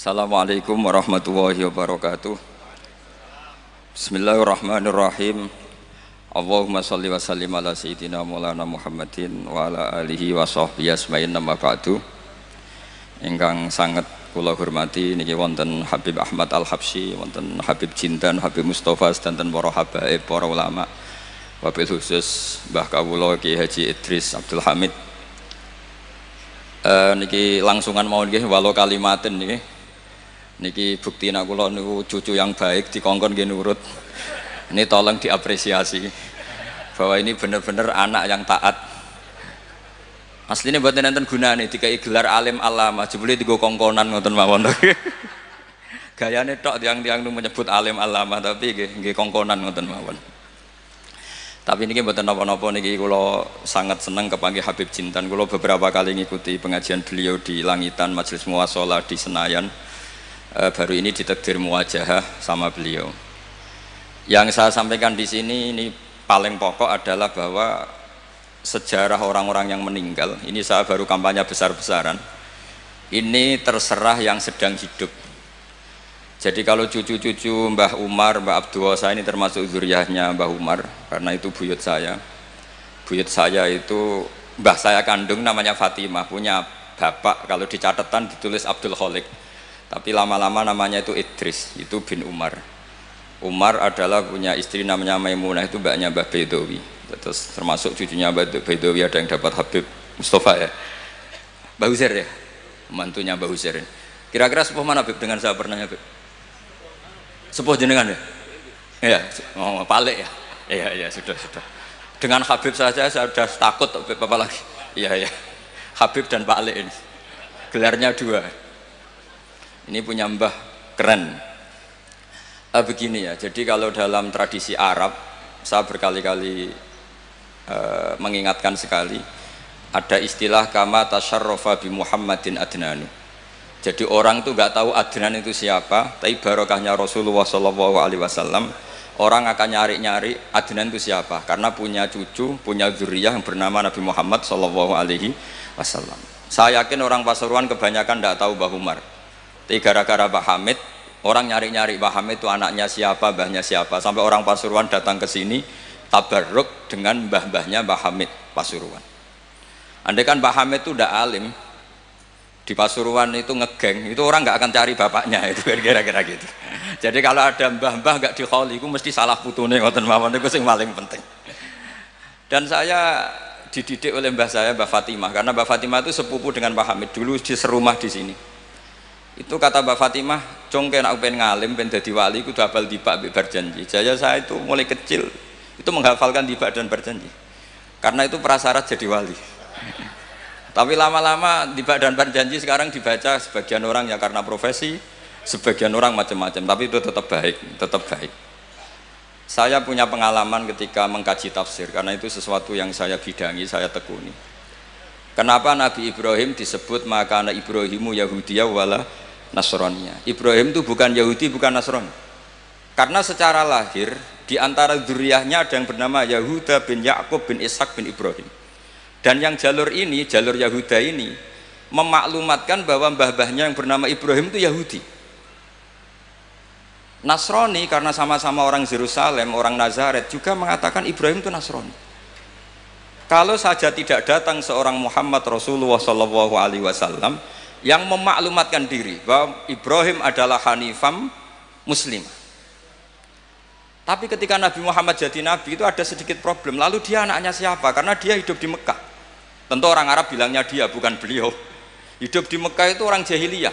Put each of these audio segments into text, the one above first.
Assalamualaikum warahmatullahi wabarakatuh. Bismillahirrahmanirrahim. Allahumma salli wa sallim ala sayyidina Maulana Muhammadin wa ala alihi wa sahbihi asma'in nama ba'du. Ingkang sangat kula hormati niki wonten Habib Ahmad Al-Habsyi, wonten Habib Jindan, Habib Mustafa sedanten para habaib, para ulama. Wabil khusus Mbah Kawula Ki Haji Idris Abdul Hamid. Uh, niki langsungan mau niki walau kalimatin niki niki bukti nak kula niku cucu yang baik dikongkon nggih nurut. Ini tolong diapresiasi bahwa ini benar-benar anak yang taat. Aslinya buat nonton guna nih tiga gelar alim alama jebule tiga kongkonan ngoten mawon. Gayane tok tiang-tiang menyebut alim alama tapi nggih kongkonan ngoten mawon. Tapi ini buatan nopo-nopo niki kulo sangat senang kepanggil Habib Jintan. Kulo beberapa kali ngikuti pengajian beliau di Langitan Majelis Muasola di Senayan e, baru ini ditekdir muwajahah sama beliau yang saya sampaikan di sini ini paling pokok adalah bahwa sejarah orang-orang yang meninggal ini saya baru kampanye besar-besaran ini terserah yang sedang hidup jadi kalau cucu-cucu Mbah Umar, Mbah Abdul saya ini termasuk zuriyahnya Mbah Umar karena itu buyut saya. Buyut saya itu Mbah saya kandung namanya Fatimah, punya bapak kalau di catatan ditulis Abdul Kholik. Tapi lama-lama namanya itu Idris, itu bin Umar. Umar adalah punya istri namanya Maimunah itu mbaknya Mbah Bedowi. Terus termasuk cucunya Mbah Bedowi ada yang dapat Habib Mustafa ya. Mbah Husair ya, mantunya Mbah Husair. Kira-kira sepuh mana Habib dengan saya pernah Habib? Sepuh jenengan ya? Iya, oh, palik ya? Iya, iya, sudah, sudah. Dengan Habib saja saya sudah takut, apa lagi? Iya, iya. Habib dan Pak Ali ini. Gelarnya dua. Ini punya mbah keren. Ah, begini ya, jadi kalau dalam tradisi Arab, saya berkali-kali uh, mengingatkan sekali, ada istilah kama tasyarrofa bi Muhammadin adnanu jadi orang tuh nggak tahu Adnan itu siapa, tapi barokahnya Rasulullah Wasallam orang akan nyari-nyari Adnan itu siapa, karena punya cucu, punya zuriyah yang bernama Nabi Muhammad Wasallam. Saya yakin orang Pasuruan kebanyakan tidak tahu Mbah Umar. Tapi gara-gara Mbah Hamid, orang nyari-nyari Mbah Hamid itu anaknya siapa, mbahnya siapa. Sampai orang Pasuruan datang ke sini tabarruk dengan mbah-mbahnya Mbah Hamid Pasuruan. Andai kan Mbah Hamid itu udah alim, di Pasuruan itu ngegeng itu orang nggak akan cari bapaknya itu kira-kira gitu. Jadi kalau ada mbah-mbah nggak di kholi itu mesti salah putune ngoten mawon itu yang paling penting. Dan saya dididik oleh mbah saya mbah Fatimah. Karena mbah Fatimah itu sepupu dengan Mbah Hamid. Dulu di serumah di sini itu kata mbah Fatimah congke nak pengen ngalim pengen jadi wali itu double tiba berjanji jaya saya itu mulai kecil itu menghafalkan tiba dan berjanji karena itu prasyarat jadi wali tapi lama-lama di dan berjanji sekarang dibaca sebagian orang ya karena profesi, sebagian orang macam-macam. Tapi itu tetap baik, tetap baik. Saya punya pengalaman ketika mengkaji tafsir karena itu sesuatu yang saya bidangi, saya tekuni. Kenapa Nabi Ibrahim disebut maka anak Ibrahimu Yahudiyah wala Nasronia? Ibrahim itu bukan Yahudi, bukan Nasrani. Karena secara lahir di antara duriahnya ada yang bernama Yahuda bin Yakub bin Ishak bin Ibrahim dan yang jalur ini, jalur Yahuda ini memaklumatkan bahwa mbah-mbahnya yang bernama Ibrahim itu Yahudi. Nasrani karena sama-sama orang Yerusalem, orang Nazaret juga mengatakan Ibrahim itu Nasrani. Kalau saja tidak datang seorang Muhammad Rasulullah Shallallahu Alaihi Wasallam yang memaklumatkan diri bahwa Ibrahim adalah Hanifam Muslim. Tapi ketika Nabi Muhammad jadi Nabi itu ada sedikit problem. Lalu dia anaknya siapa? Karena dia hidup di Mekah. Tentu orang Arab bilangnya dia, bukan beliau. Hidup di Mekah itu orang jahiliyah.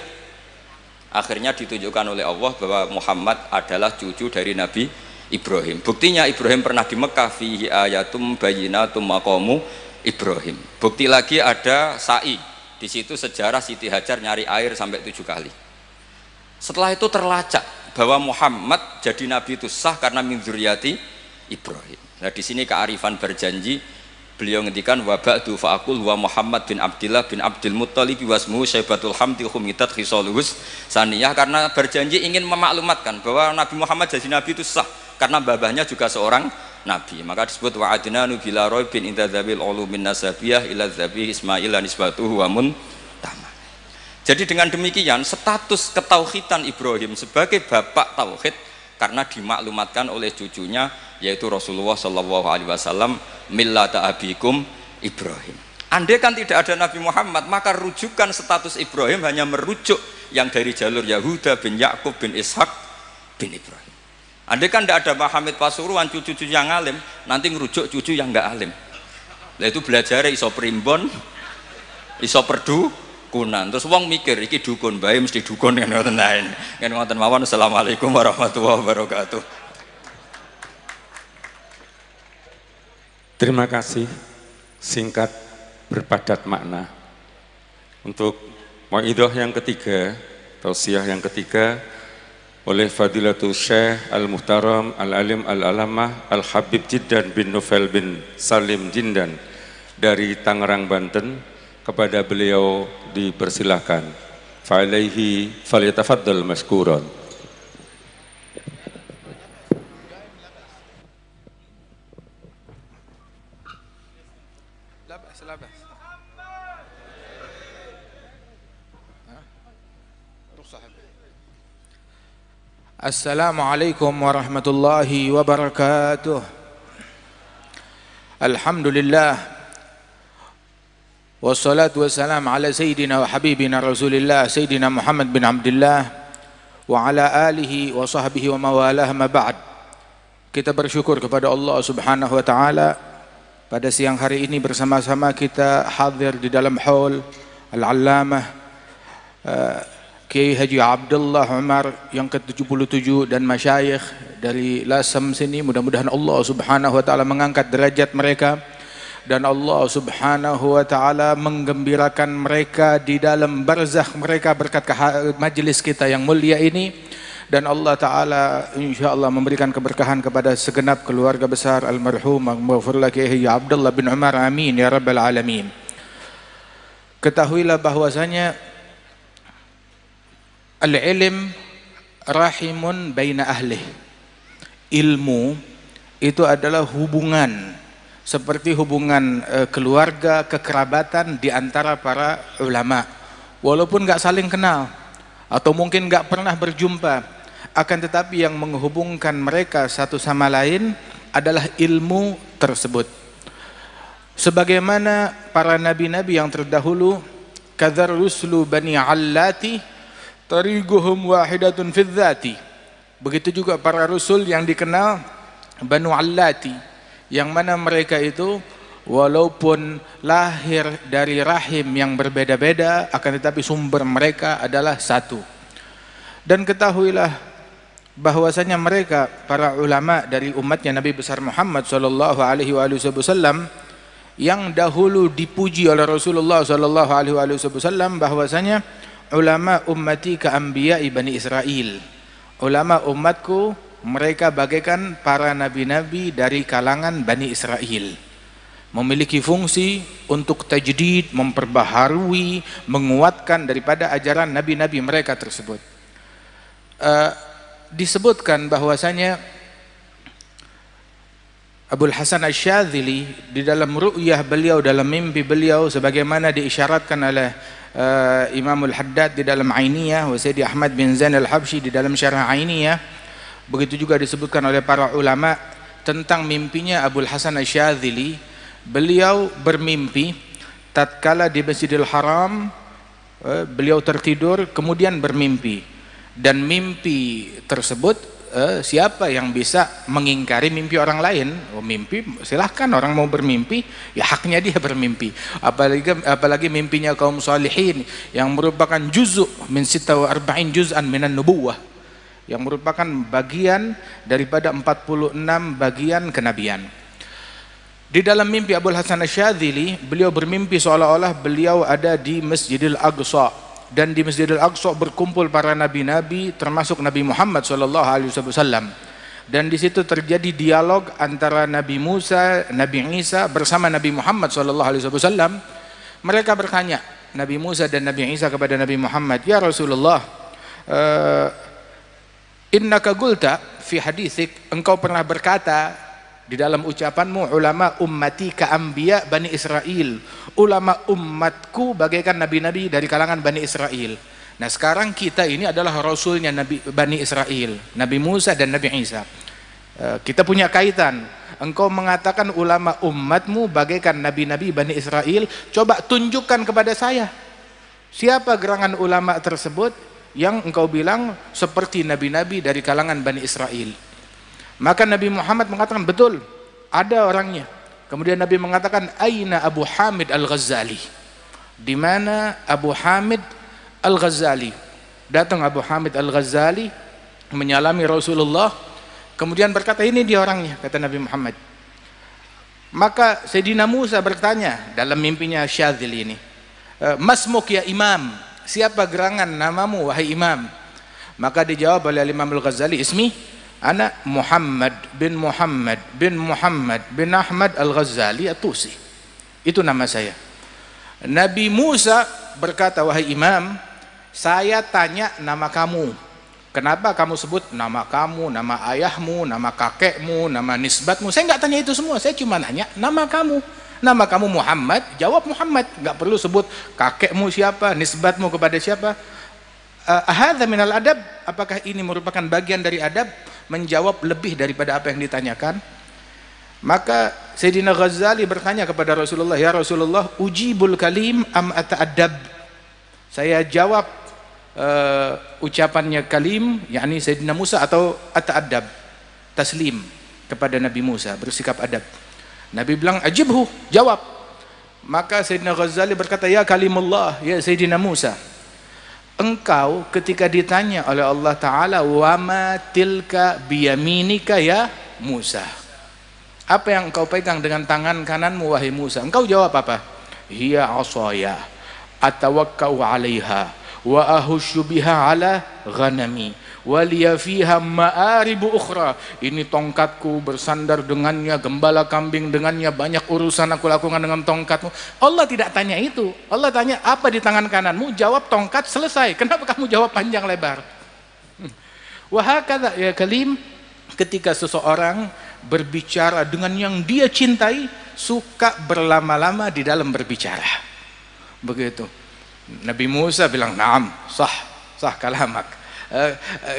Akhirnya ditunjukkan oleh Allah bahwa Muhammad adalah cucu dari Nabi Ibrahim. Buktinya Ibrahim pernah di Mekah fihi ayatum bayinatum maqamu Ibrahim. Bukti lagi ada sa'i. Di situ sejarah Siti Hajar nyari air sampai tujuh kali. Setelah itu terlacak bahwa Muhammad jadi nabi itu sah karena min Ibrahim. Nah di sini kearifan berjanji beliau ngendikan wa ba'du fa'akul wa Muhammad bin Abdullah bin Abdul Muttalib wasmu Syaibatul Hamdi khumitat khisaluhus saniyah karena berjanji ingin memaklumatkan bahwa Nabi Muhammad jadi Nabi itu sah karena babahnya juga seorang Nabi maka disebut wa adnanu bila bin inda dzabil ulumin nasabiyah ila dzabih Ismail dan wa mun Jadi dengan demikian status ketauhidan Ibrahim sebagai bapak tauhid karena dimaklumatkan oleh cucunya yaitu Rasulullah Shallallahu Alaihi Wasallam millata abikum Ibrahim. Andai kan tidak ada Nabi Muhammad maka rujukan status Ibrahim hanya merujuk yang dari jalur Yahuda bin Yakub bin Ishak bin Ibrahim. Andai kan tidak ada Muhammad Pasuruan cucu-cucu yang alim nanti merujuk cucu yang nggak alim. Nah itu belajar iso primbon, iso perdu, kunan. Terus wong mikir iki dukun bae mesti dukun kan ngoten lain. Kan ngoten mawon. Assalamualaikum warahmatullahi wabarakatuh. Terima kasih singkat berpadat makna. Untuk maidah yang ketiga, tausiah yang ketiga oleh Fadilatul Syekh Al-Muhtaram Al-Alim Al-Alamah Al-Habib Jiddan bin Nufel bin Salim Jindan dari Tangerang, Banten kepada beliau dipersilahkan. Fa'alaihi falyatafaddal maskuran. Assalamualaikum warahmatullahi wabarakatuh. Alhamdulillah. Wassalatu wassalam ala sayyidina wa habibina Rasulillah sayyidina Muhammad bin Abdullah wa ala alihi wa sahbihi wa mawalah ma ba'd. Kita bersyukur kepada Allah Subhanahu wa taala pada siang hari ini bersama-sama kita hadir di dalam hall Al-Allamah uh, Kiai Haji Abdullah Umar yang ke-77 dan masyayikh dari Lasem sini mudah-mudahan Allah Subhanahu wa taala mengangkat derajat mereka dan Allah Subhanahu wa taala menggembirakan mereka di dalam barzakh mereka berkat majelis kita yang mulia ini. Dan Allah taala insyaallah memberikan keberkahan kepada segenap keluarga besar almarhum maghfurlah Kiai Abdullah bin Umar. Amin ya rabbal alamin. Ketahuilah bahwasanya al-ilm rahimun baina ahli ilmu itu adalah hubungan seperti hubungan e, keluarga, kekerabatan di antara para ulama. Walaupun nggak saling kenal atau mungkin nggak pernah berjumpa, akan tetapi yang menghubungkan mereka satu sama lain adalah ilmu tersebut. Sebagaimana para nabi-nabi yang terdahulu, kadzar ruslu bani allati tariguhum wahidatun fidzati. Begitu juga para rasul yang dikenal Banu Allati yang mana mereka itu walaupun lahir dari rahim yang berbeda-beda akan tetapi sumber mereka adalah satu dan ketahuilah bahwasanya mereka para ulama dari umatnya Nabi besar Muhammad sallallahu alaihi wasallam yang dahulu dipuji oleh Rasulullah sallallahu alaihi wasallam bahwasanya ulama ummati ka anbiya Bani Israel ulama umatku mereka bagaikan para nabi-nabi dari kalangan Bani Israel memiliki fungsi untuk tajdid, memperbaharui, menguatkan daripada ajaran nabi-nabi mereka tersebut. Uh, disebutkan bahwasanya Abdul Hasan Asy-Syadzili di dalam ru'yah beliau dalam mimpi beliau sebagaimana diisyaratkan oleh uh, Imamul Haddad di dalam Ainiyah wa Sayyidi Ahmad bin Zain Al-Habsyi di dalam Syarah Ainiyah Begitu juga disebutkan oleh para ulama tentang mimpinya Abdul Hasan Asyadzili. Beliau bermimpi tatkala di Masjidil Haram eh, beliau tertidur kemudian bermimpi dan mimpi tersebut eh, siapa yang bisa mengingkari mimpi orang lain? Oh, mimpi silahkan. Orang mau bermimpi ya haknya dia bermimpi. Apalagi apalagi mimpinya kaum salihin yang merupakan juzuk min sita wa arba'in juz'an minan nubuwah. Yang merupakan bagian daripada 46 bagian kenabian. Di dalam mimpi Abu Hasan Asyadzili, beliau bermimpi seolah-olah beliau ada di Masjidil Aqsa dan di Masjidil Aqsa berkumpul para nabi-nabi termasuk Nabi Muhammad sallallahu alaihi wasallam. Dan di situ terjadi dialog antara Nabi Musa, Nabi Isa bersama Nabi Muhammad sallallahu alaihi wasallam. Mereka bertanya, Nabi Musa dan Nabi Isa kepada Nabi Muhammad, "Ya Rasulullah, uh, Innaka gulta fi hadisik engkau pernah berkata di dalam ucapanmu ulama ummati ka anbiya Bani Israel. Ulama umatku bagaikan nabi-nabi dari kalangan Bani Israel. Nah sekarang kita ini adalah rasulnya Nabi Bani Israel. Nabi Musa dan Nabi Isa. Eh, kita punya kaitan. Engkau mengatakan ulama umatmu bagaikan nabi-nabi Bani Israel. Coba tunjukkan kepada saya. Siapa gerangan ulama tersebut yang engkau bilang seperti nabi-nabi dari kalangan Bani Israel maka Nabi Muhammad mengatakan betul, ada orangnya. Kemudian Nabi mengatakan aina Abu Hamid Al-Ghazali? Di mana Abu Hamid Al-Ghazali? Datang Abu Hamid Al-Ghazali menyalami Rasulullah, kemudian berkata ini dia orangnya, kata Nabi Muhammad. Maka Sayyidina Musa bertanya dalam mimpinya Syadzil ini, e, Masmuk ya imam, siapa gerangan namamu wahai imam? Maka dijawab oleh Imam Al-Ghazali, ismi Anak Muhammad bin Muhammad bin Muhammad bin Ahmad Al-Ghazali Atusi. Itu nama saya. Nabi Musa berkata, wahai imam, saya tanya nama kamu. Kenapa kamu sebut nama kamu, nama ayahmu, nama kakekmu, nama nisbatmu? Saya nggak tanya itu semua. Saya cuma nanya nama kamu. Nama kamu Muhammad, jawab Muhammad. Nggak perlu sebut kakekmu siapa, nisbatmu kepada siapa. Uh, Ahadha minal adab, apakah ini merupakan bagian dari adab? Menjawab lebih daripada apa yang ditanyakan. Maka Sayyidina Ghazali bertanya kepada Rasulullah ya Rasulullah ujibul kalim am ata'adab saya jawab uh, ucapannya kalim yakni Sayyidina Musa atau ata'adab taslim kepada Nabi Musa bersikap adab. Nabi bilang ajibhu jawab. Maka Sayyidina Ghazali berkata ya kalimullah ya Sayyidina Musa engkau ketika ditanya oleh Allah Ta'ala wama tilka biyaminika ya Musa? Apa yang engkau pegang dengan tangan kananmu wahai Musa? Engkau jawab apa? Hiya asaya atawakkau alaiha wa ahushu biha ala ghanami waliya fiha ma'aribu ukhra. Ini tongkatku bersandar dengannya gembala kambing dengannya banyak urusan aku lakukan dengan tongkatmu. Allah tidak tanya itu. Allah tanya apa di tangan kananmu? Jawab tongkat selesai. Kenapa kamu jawab panjang lebar? Hmm. wahakadha ya kalim ketika seseorang berbicara dengan yang dia cintai suka berlama-lama di dalam berbicara. Begitu. Nabi Musa bilang naam sah sah kalamak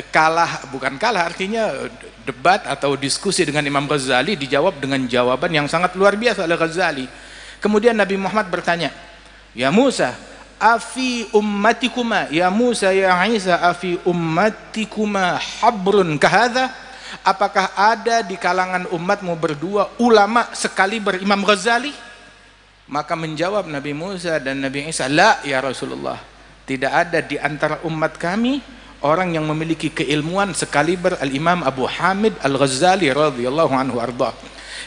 kalah bukan kalah artinya debat atau diskusi dengan Imam Ghazali dijawab dengan jawaban yang sangat luar biasa oleh Ghazali. Kemudian Nabi Muhammad bertanya ya Musa afi ummatikuma? Ya Musa ya Isa afi ummatikuma habrun kahadha apakah ada di kalangan umatmu berdua ulama sekali berimam Ghazali? Maka menjawab Nabi Musa dan Nabi Isa la ya Rasulullah tidak ada di antara umat kami orang yang memiliki keilmuan sekaliber Al-Imam Abu Hamid Al-Ghazali radhiyallahu anhu arda.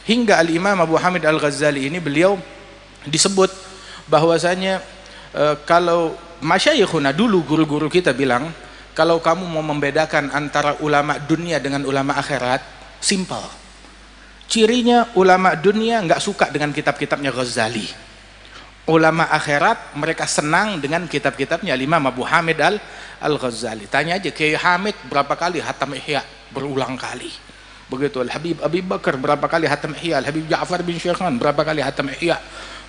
Hingga Al-Imam Abu Hamid Al-Ghazali ini beliau disebut bahwasanya e, kalau masyayikhuna dulu guru-guru kita bilang kalau kamu mau membedakan antara ulama dunia dengan ulama akhirat simple cirinya ulama dunia nggak suka dengan kitab-kitabnya Ghazali ulama akhirat mereka senang dengan kitab-kitabnya Imam Abu Hamid Al Al-Ghazali. Tanya aja Kiai Hamid berapa kali hatam Ihya berulang kali. Begitu Al Habib Abi Bakar berapa kali hatam Ihya, Al Habib Ja'far bin Syekhan berapa kali hatam Ihya.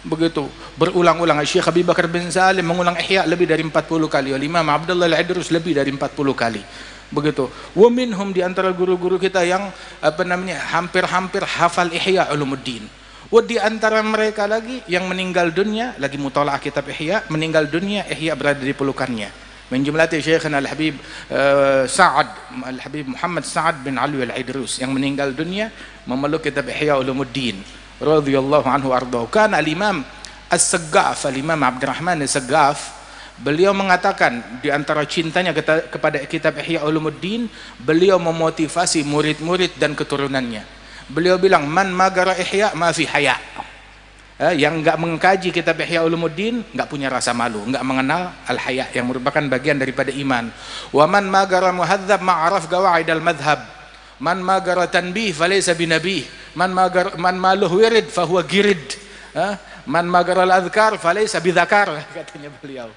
Begitu berulang-ulang Syekh Abi Bakar bin Salim mengulang Ihya lebih dari 40 kali. Al Imam Abdullah Al-Idrus lebih dari 40 kali. Begitu. Wa minhum di antara guru-guru kita yang apa namanya hampir-hampir hafal Ihya Ulumuddin. Wah di antara mereka lagi yang meninggal dunia lagi mutolaah kitab Ihya, meninggal dunia Ihya berada di pelukannya. Min jumlati Syekhina Al-Habib uh, Sa'ad Al-Habib Muhammad Sa'ad bin Ali Al-Idrus yang meninggal dunia memeluk kitab Ihya Ulumuddin radhiyallahu anhu ardhahu. Kan al-Imam As-Saggaf, al-Imam Abdurrahman As-Saggaf Beliau mengatakan di antara cintanya kepada kitab Ihya Ulumuddin, beliau memotivasi murid-murid dan keturunannya beliau bilang man magara ihya ma fi haya eh, yang enggak mengkaji kitab Ihya Ulumuddin enggak punya rasa malu, enggak mengenal al-haya yang merupakan bagian daripada iman. Wa man magara muhadzab ma'araf gawaid al-madhhab. Man magara tanbih falaysa binabi. Man magar man maluh wirid fahuwa girid. Eh, man magara al-adhkar falaysa bidzakar katanya beliau.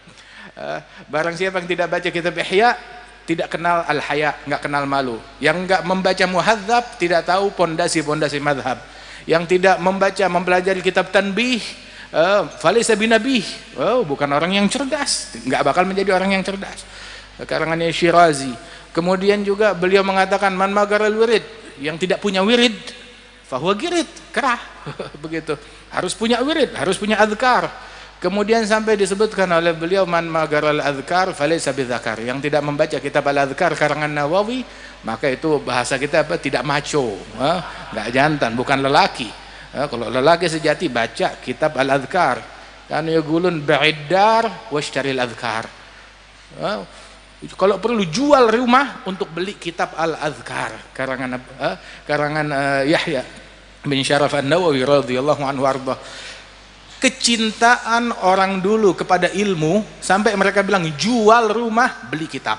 Eh, barang siapa yang tidak baca kitab Ihya tidak kenal al-haya, nggak kenal malu. Yang nggak membaca muhadzab tidak tahu pondasi-pondasi madhab. Yang tidak membaca mempelajari kitab tanbih, uh, falisa binabih. Oh, bukan orang yang cerdas, nggak bakal menjadi orang yang cerdas. Karangannya Syirazi. Kemudian juga beliau mengatakan man magaral wirid, yang tidak punya wirid, fahuwa girid, kerah. Begitu. Harus punya wirid, harus punya adhkar. Kemudian sampai disebutkan oleh beliau man magaral adhkar falaysa bidzakar. Yang tidak membaca kitab al-adhkar karangan Nawawi, maka itu bahasa kita apa? Tidak maco, enggak jantan, bukan lelaki. kalau lelaki sejati baca kitab al-adhkar. Kan yaqulun ba'iddar washtaril adhkar. Kalau perlu jual rumah untuk beli kitab al-adhkar karangan karangan Yahya bin Syaraf An-Nawawi radhiyallahu anhu arba kecintaan orang dulu kepada ilmu sampai mereka bilang jual rumah beli kitab.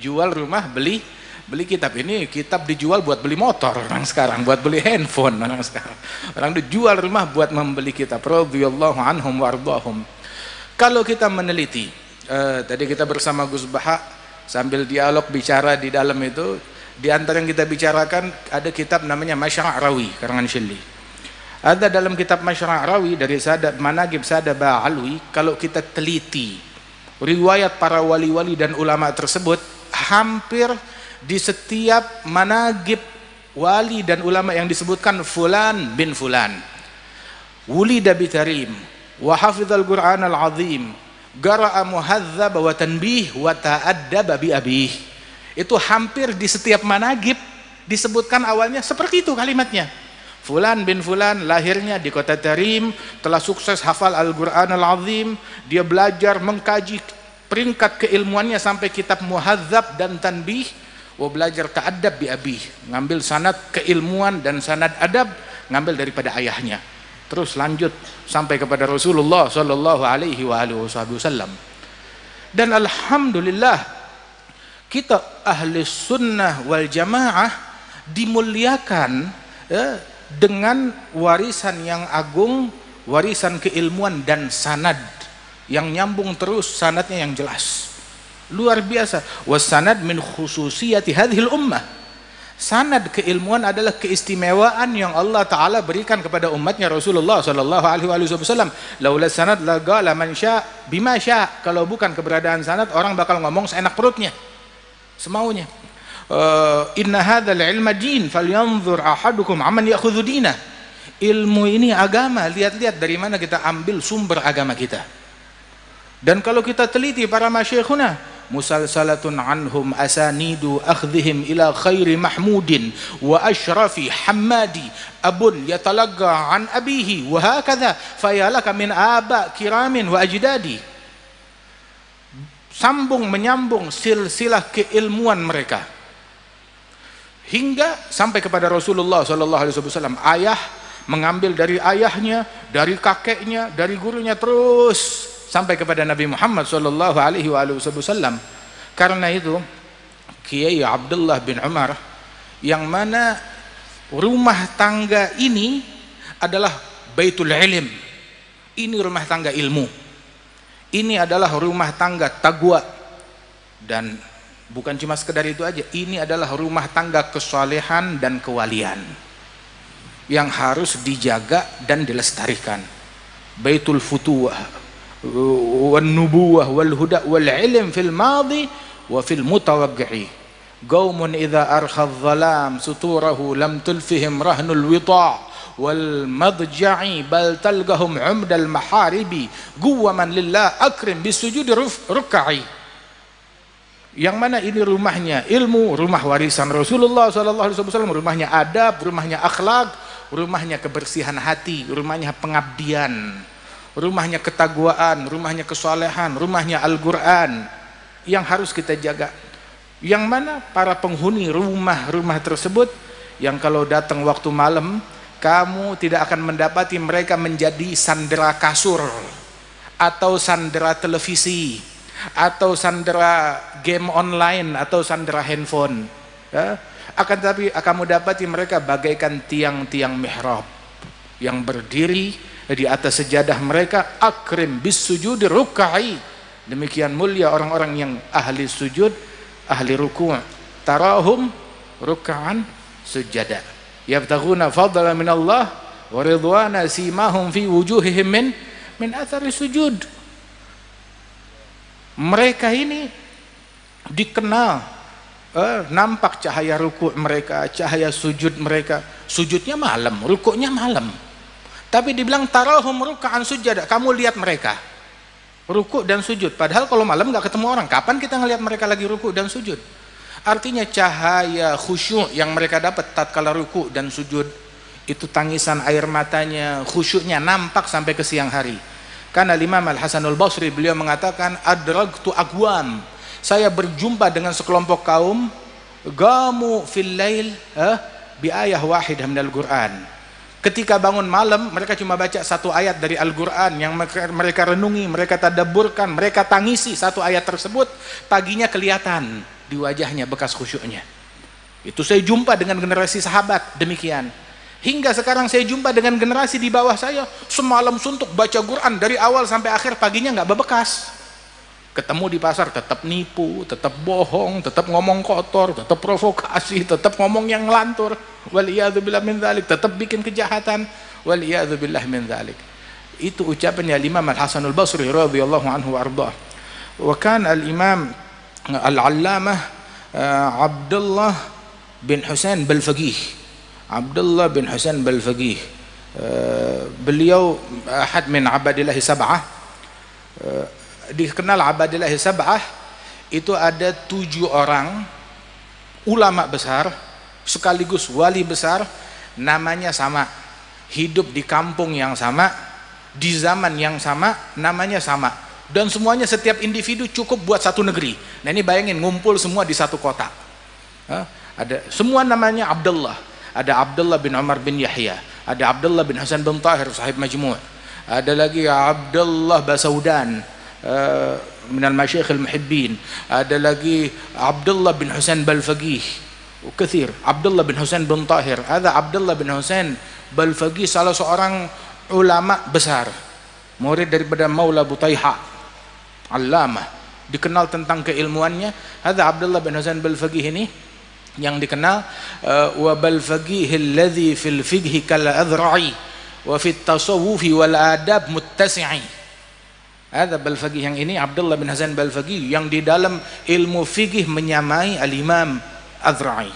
Jual rumah beli beli kitab. Ini kitab dijual buat beli motor orang sekarang buat beli handphone orang sekarang. Orang dijual rumah buat membeli kitab. Radhiyallahu anhum wardahum kalau kita meneliti uh, tadi kita bersama Gus Baha sambil dialog bicara di dalam itu di antara yang kita bicarakan ada kitab namanya Masyara' Rawi karangan Syilli ada dalam kitab Masyara' Rawi dari Sadat Managib Sada Ba'alwi kalau kita teliti riwayat para wali-wali dan ulama tersebut hampir di setiap managib wali dan ulama yang disebutkan fulan bin fulan. Wulida bitarim wa hafizal Qur'an al-azim gara'a muhadzab wa tanbih wa ta'addaba bi abih. Itu hampir di setiap managib disebutkan awalnya seperti itu kalimatnya Fulan bin Fulan lahirnya di kota Tarim, telah sukses hafal Al-Quran Al-Azim, dia belajar mengkaji peringkat keilmuannya sampai kitab muhadzab dan tanbih, wa belajar ta'adab bi abih, ngambil sanad keilmuan dan sanad adab, ngambil daripada ayahnya. Terus lanjut sampai kepada Rasulullah sallallahu alaihi wasallam. Dan alhamdulillah kita ahli sunnah wal jamaah dimuliakan ya, dengan warisan yang agung, warisan keilmuan dan sanad yang nyambung terus sanadnya yang jelas. Luar biasa. Wasanad min khususiyati hadhil ummah. Sanad keilmuan adalah keistimewaan yang Allah Taala berikan kepada umatnya Rasulullah Sallallahu Alaihi Wasallam. Laula sanad lagala man sya bima sya. Kalau bukan keberadaan sanad, orang bakal ngomong seenak perutnya, semaunya. Uh, inna hadzal ilma din falyanzur ahadukum amman ya'khudhu dinah ilmu ini agama lihat-lihat dari mana kita ambil sumber agama kita. Dan kalau kita teliti para masyayikhuna musalsalatun anhum asanidu akhdhihim ila khairi mahmudin wa ashrafi hammadi abun yatalagga an abihi wa hakadha fayalaka min aba kiramin wa ajdadi. Sambung menyambung silsilah keilmuan mereka hingga sampai kepada Rasulullah sallallahu alaihi wasallam ayah mengambil dari ayahnya dari kakeknya dari gurunya terus sampai kepada Nabi Muhammad sallallahu alaihi wasallam. Karena itu Kiai Abdullah bin Umar yang mana rumah tangga ini adalah baitul ilm ini rumah tangga ilmu. Ini adalah rumah tangga tagwa dan Bukan cuma sekedar itu aja, ini adalah rumah tangga kesalehan dan kewalian yang harus dijaga dan dilestarikan. Baitul futuwah wal nubuwah wal huda wal ilm fil madi wa fil mutawaqqi'i. Qaumun idza arkha dhalam suturahu lam tulfihim rahnul wita' wal madja'i bal talgahum 'umdal maharibi guwaman lillah akrim bisujudi ruk'i yang mana ini rumahnya ilmu, rumah warisan Rasulullah SAW, rumahnya adab, rumahnya akhlak, rumahnya kebersihan hati, rumahnya pengabdian, rumahnya ketaguaan, rumahnya kesalehan, rumahnya Al-Quran yang harus kita jaga. Yang mana para penghuni rumah-rumah tersebut yang kalau datang waktu malam kamu tidak akan mendapati mereka menjadi sandera kasur atau sandera televisi atau sandera game online atau sandera handphone. Ya. akan tapi kamu dapati mereka bagaikan tiang-tiang mihrab yang berdiri di atas sejadah mereka akrim bis sujud rukai. Demikian mulia orang-orang yang ahli sujud ahli ruku' tarahum ruk'an sujada yabtaghuna fadlan min Allah wa ridwana simahum fi wujuhihim min min athari sujud. Mereka ini dikenal eh, nampak cahaya ruku' mereka cahaya sujud mereka. Sujudnya malam rukuknya malam. Tapi dibilang tarahum ruk'an sujada. Kamu lihat mereka ruku' dan sujud. Padahal kalau malam nggak ketemu orang. Kapan kita ngelihat mereka lagi ruku' dan sujud? Artinya cahaya khusyuk yang mereka dapat tatkala ruku' dan sujud itu tangisan air matanya. Khusyuknya nampak sampai ke siang hari. Karena Imam Al-Hasanul Basri beliau mengatakan adragtu aqwam saya berjumpa dengan sekelompok kaum gamu fil lail eh, bi ayah wahidah minal Quran ketika bangun malam mereka cuma baca satu ayat dari Al-Quran yang mereka renungi, mereka tadaburkan, mereka tangisi satu ayat tersebut paginya kelihatan di wajahnya bekas khusyuknya. Itu saya jumpa dengan generasi sahabat demikian. Hingga sekarang saya jumpa dengan generasi di bawah saya semalam suntuk baca Quran dari awal sampai akhir paginya nggak bebekas ketemu di pasar tetap nipu, tetap bohong, tetap ngomong kotor, tetap provokasi, tetap ngomong yang ngelantur. Waliyadzubillah min dzalik, tetap bikin kejahatan. Waliyadzubillah min dzalik. Itu ucapannya Imam Al-Hasan Al-Basri radhiyallahu anhu warḍah. Wa kan al-Imam Al-Allamah Abdullah bin Husain Balfaqih. Abdullah bin Husain Balfaqih. Beliau ahad min abadillah sab'ah dikenal Abadillah Sab'ah itu ada tujuh orang ulama besar sekaligus wali besar namanya sama. Hidup di kampung yang sama di zaman yang sama namanya sama. Dan semuanya setiap individu cukup buat satu negeri. Nah ini bayangin ngumpul semua di satu kota. Ada semua namanya Abdullah. Ada Abdullah bin Umar bin Yahya. Ada Abdullah bin Hasan bin Tahir sahib majmu' ada lagi Abdullah Basaudan من المشايخ المحبين ada lagi Abdullah bin Husain Balfaqih وكثير Abdullah bin Husain bin Tahir ada Abdullah bin Husain Balfaqih salah seorang ulama besar murid daripada Maula Butaiha Allamah dikenal tentang keilmuannya ada Abdullah bin Husain Balfaqih ini yang dikenal wa balfaqih alladhi fil fiqh kal adra'i wa fit tasawwuf wal adab muttasi'i ada Balfaqih yang ini Abdullah bin Hasan Balfaqih yang di dalam ilmu fikih menyamai al-Imam Azra'i.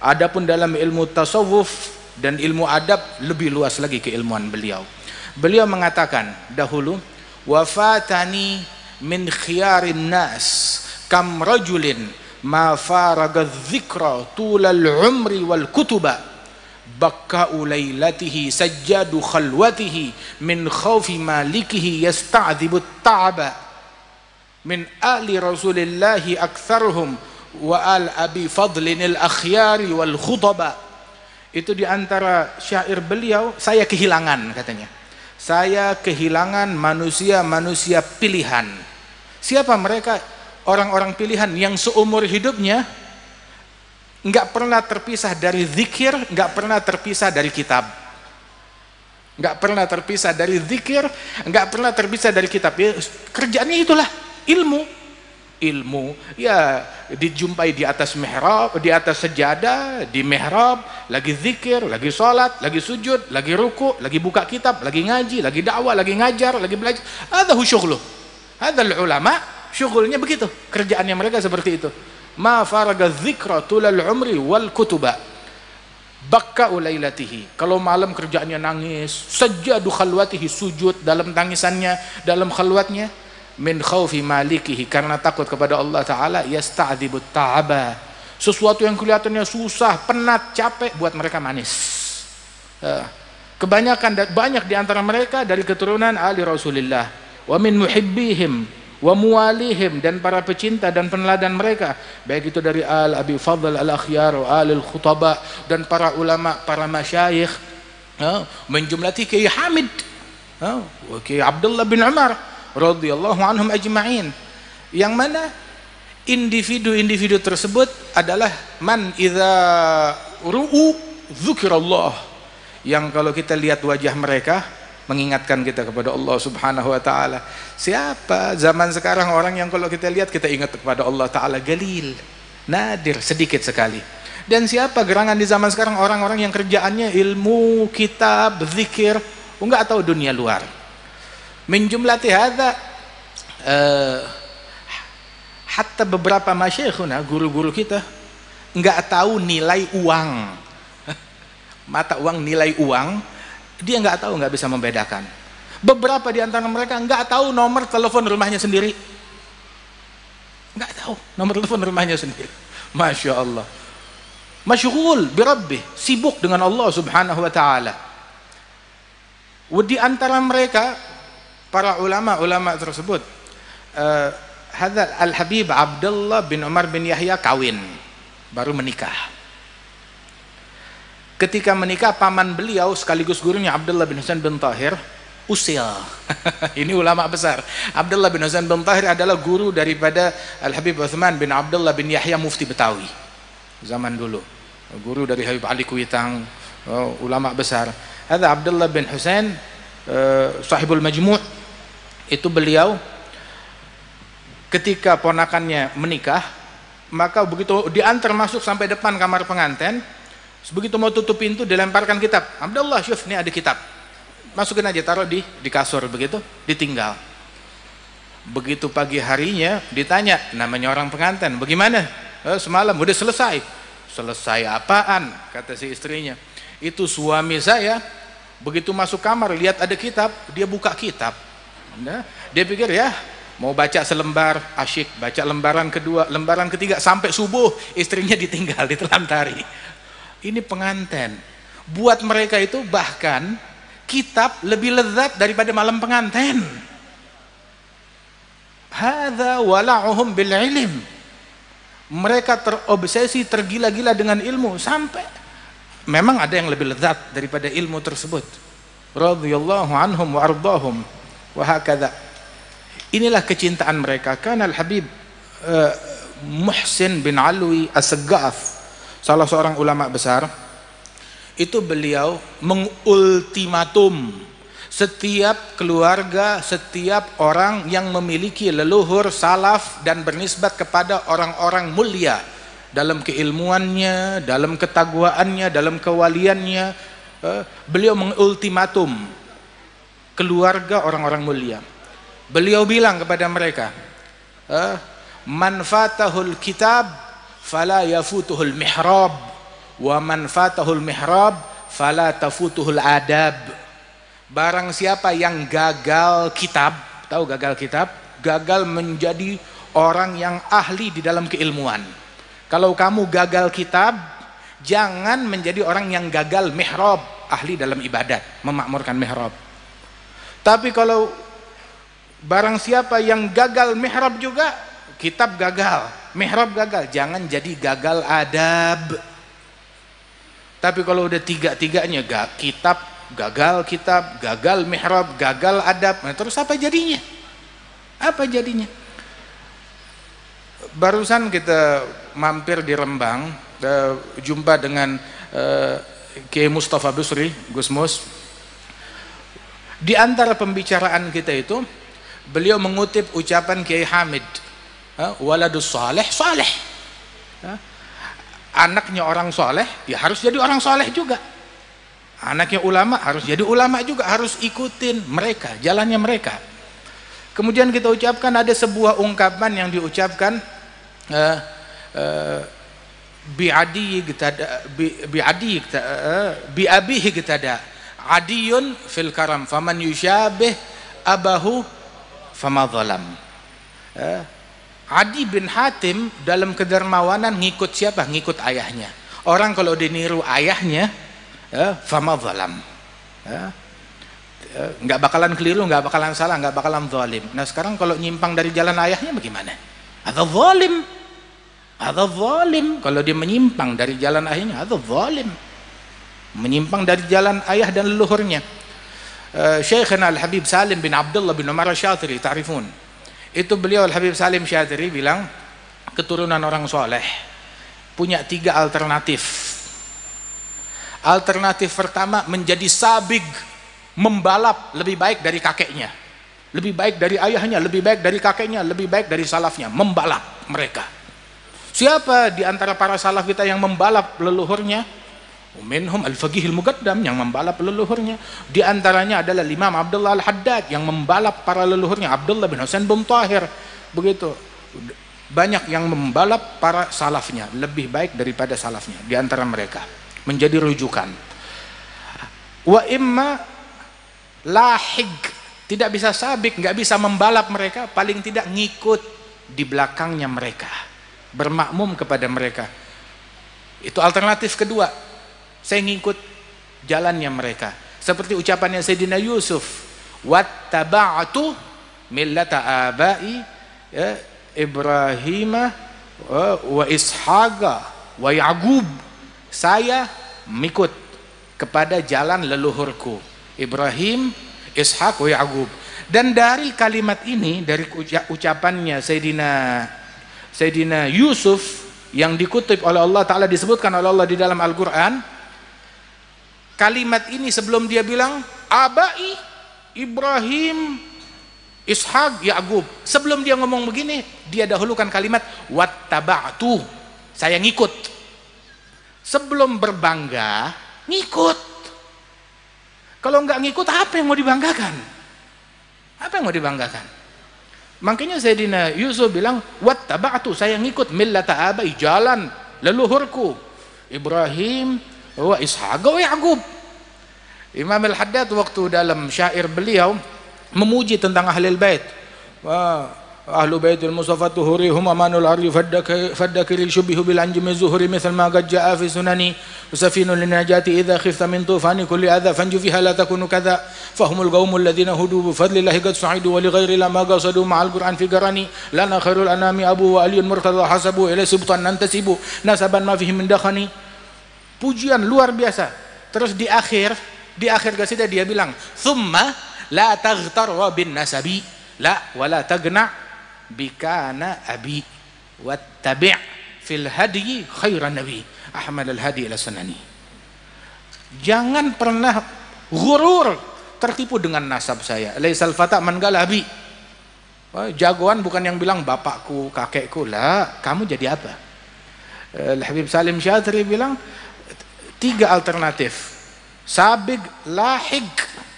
Adapun dalam ilmu tasawuf dan ilmu adab lebih luas lagi keilmuan beliau. Beliau mengatakan dahulu wafatani min khiyarin nas kam rajulin ma faraga dzikra tulal umri wal kutuba sajjadu khalwatihi min khawfi malikihi ta'aba min rasulillahi wa al abi akhyari wal khutaba. Itu di antara syair beliau saya kehilangan katanya. Saya kehilangan manusia-manusia pilihan. Siapa mereka? Orang-orang pilihan yang seumur hidupnya nggak pernah terpisah dari zikir, nggak pernah terpisah dari kitab. Nggak pernah terpisah dari zikir, nggak pernah terpisah dari kitab. Ya, kerjaannya itulah ilmu. Ilmu ya dijumpai di atas mihrab, di atas sejadah, di mihrab, lagi zikir, lagi sholat, lagi sujud, lagi ruku, lagi buka kitab, lagi ngaji, lagi dakwah, lagi ngajar, lagi belajar. Ada syughlu. Ada ulama, syughulnya begitu. Kerjaannya mereka seperti itu ma faraga dzikra tulal umri wal kutuba. Bakka ulailatihi kalau malam kerjaannya nangis sajadu khalwatihi sujud dalam tangisannya dalam khalwatnya min khaufi malikihi. Karena takut kepada Allah taala yasta'dzibut ta'aba. Sesuatu yang kelihatannya susah penat capek buat mereka manis. Kebanyakan banyak di antara mereka dari keturunan ali Rasulullah wa min muhibbihim wa muwalihim dan para pecinta dan peneladan mereka baik itu dari al abi fadl al akhyar al khutaba dan para ulama para masyayikh ya, menjumlati Kiai Hamid Kiai Abdullah bin Umar radhiyallahu anhum ajma'in. Yang mana individu-individu tersebut adalah man idza ru'u dzikrallah yang kalau kita lihat wajah mereka mengingatkan kita kepada Allah Subhanahu wa taala. Siapa zaman sekarang orang yang kalau kita lihat kita ingat kepada Allah taala galil, nadir sedikit sekali. Dan siapa gerangan di zaman sekarang orang-orang yang kerjaannya ilmu, kitab, zikir, enggak tahu dunia luar. Min jumlati uh, hatta beberapa masyayikhuna, guru-guru kita enggak tahu nilai uang. Mata uang nilai uang dia nggak tahu, nggak bisa membedakan. Beberapa di antara mereka nggak tahu nomor telepon rumahnya sendiri. Nggak tahu nomor telepon rumahnya sendiri. Masya Allah. Masyghul birabbi, sibuk dengan Allah subhanahu wa ta'ala. Di antara mereka, para ulama-ulama tersebut, uh, Al-Habib Abdullah bin Umar bin Yahya kawin, baru menikah. Ketika menikah paman beliau sekaligus gurunya Abdullah bin Husain bin Tahir usil. Ini ulama besar. Abdullah bin Husain bin Tahir adalah guru daripada Al-Habib Uthman bin Abdullah bin Yahya Mufti Betawi. Zaman dulu. Guru dari Habib Ali Kuitang, oh, ulama besar. Ada Abdullah bin Husain uh, sahibul majmu' itu beliau ketika ponakannya menikah maka begitu diantar masuk sampai depan kamar pengantin Begitu mau tutup pintu dilemparkan kitab. Abdullah, syuf, ini ada kitab. Masukin aja, taruh di di kasur begitu, ditinggal. Begitu pagi harinya ditanya, namanya orang pengantin, bagaimana? Eh, semalam udah selesai. Selesai apaan? Kata si istrinya. Itu suami saya begitu masuk kamar lihat ada kitab, dia buka kitab. Nah, dia pikir ya mau baca selembar asyik, baca lembaran kedua, lembaran ketiga sampai subuh istrinya ditinggal diterlantari ini pengantin buat mereka itu bahkan kitab lebih lezat daripada malam pengantin hadza wala'uhum bil ilm. Mereka terobsesi tergila-gila dengan ilmu sampai memang ada yang lebih lezat daripada ilmu tersebut. Radhiyallahu anhum wa ardahum. Wa inilah kecintaan mereka. Kan al habib uh, Muhsin bin Alwi As-Saggaf salah seorang ulama besar itu beliau mengultimatum setiap keluarga, setiap orang yang memiliki leluhur salaf dan bernisbat kepada orang-orang mulia dalam keilmuannya, dalam ketagwaannya, dalam kewaliannya, eh, beliau mengultimatum keluarga orang-orang mulia. Beliau bilang kepada mereka, eh, manfatahul kitab fala yafutuhul mihrab wa man fatahul mihrab fala tafutuhul adab. Barang siapa yang gagal kitab tahu gagal kitab? Gagal menjadi orang yang ahli di dalam keilmuan. Kalau kamu gagal kitab jangan menjadi orang yang gagal mihrab ahli dalam ibadat memakmurkan mihrab. Tapi kalau barang siapa yang gagal mihrab juga kitab gagal mihrab gagal jangan jadi gagal adab. Tapi kalau udah tiga-tiganya gak kitab gagal kitab gagal mihrab gagal adab nah, terus apa jadinya? Apa jadinya? Barusan kita mampir di Rembang uh, jumpa dengan uh, Kiai Mustafa Busri Gus Mus. Di antara pembicaraan kita itu beliau mengutip ucapan Kiai Hamid waladus saleh saleh anaknya orang soleh ya harus jadi orang soleh juga. Anaknya ulama harus jadi ulama juga harus ikutin mereka jalannya mereka. Kemudian kita ucapkan ada sebuah ungkapan yang diucapkan uh, uh, bi'adi gitada bi'adi uh, bi'abihi gitada adiyun fil karam. Faman abahu fama zalam uh, Adi bin Hatim dalam kedermawanan ngikut siapa? Ngikut ayahnya. Orang kalau diniru ayahnya, ya, fama zalam. Ya, nggak bakalan keliru, nggak bakalan salah, nggak bakalan zalim. Nah sekarang kalau nyimpang dari jalan ayahnya bagaimana? Atau zalim? Atau zalim? Kalau dia menyimpang dari jalan ayahnya, atau zalim? Menyimpang dari jalan ayah dan leluhurnya. Uh, Syekhana Al-Habib Salim bin Abdullah bin Umar Syatiri, ta'rifun itu beliau Al-Habib Salim Syadri bilang keturunan orang soleh punya tiga alternatif. Alternatif pertama menjadi sabig membalap lebih baik dari kakeknya. Lebih baik dari ayahnya lebih baik dari kakeknya lebih baik dari salafnya. Membalap mereka. Siapa di antara para salaf kita yang membalap leluhurnya minhum al-faqihil muqaddam yang membalap leluhurnya. Di antaranya adalah Imam Abdullah al-Haddad yang membalap para leluhurnya Abdullah bin Husain bin Tahir. Begitu. Banyak yang membalap para salafnya lebih baik daripada salafnya di antara mereka. Menjadi rujukan. Wa imma lahig tidak bisa sabik nggak bisa membalap mereka paling tidak ngikut di belakangnya mereka bermakmum kepada mereka. Itu alternatif kedua saya ngikut jalannya mereka. Seperti ucapannya Sayyidina Yusuf wattaba'tu millata abai ya, Ibrahim eh, wa Ishaqa wa Ya'qub. Saya mengikut kepada jalan leluhurku Ibrahim Ishak wa Ya'qub. Dan dari kalimat ini dari ucapannya Sayyidina Sayyidina Yusuf yang dikutip oleh Allah Ta'ala disebutkan oleh Allah di dalam Al-Quran kalimat ini sebelum dia bilang abai Ibrahim Ishak Ya'qub. Sebelum dia ngomong begini dia dahulukan kalimat wattaba'tu. Saya ngikut. Sebelum berbangga ngikut. Kalau nggak ngikut apa yang mau dibanggakan? Apa yang mau dibanggakan? Makanya Sayyidina Yusuf bilang wattaba'tu. Saya ngikut millata abai jalan leluhurku. Ibrahim wa Ishaq wa Ya'qub. Imam Al-Haddad waktu dalam syair beliau memuji tentang ahli bait. Wa ahlu baitul mustafa tuhuri hum amanul ardi faddakiri syubihu bil anjumi zuhuri misal ma qad jaa fi sunani. Usafinu linajati idha khifta min tufani kulli adha fanju fiha la takunu kadha. Fahumul qawmu alladhina hudu bi fadlillahi qad su'idu wa li ghairi la ma qasadu ma'al qur'an fi garani. Lana khairul anami abu wa aliyun murtada hasabu ila subtan nantasibu pujian luar biasa. Terus di akhir di akhir qasidah dia bilang thumma la taghtar wa bin nasabi la wala tagna bikana abi wattabi' fil hadi khairan nabi. Ahmad al-Hadi ila sunani jangan pernah gurur tertipu dengan nasab saya. Laisal fata man galabi jagoan bukan yang bilang bapakku kakekku. Lah kamu jadi apa? Al-Habib Salim Syadri bilang tiga alternatif. Sabig lahig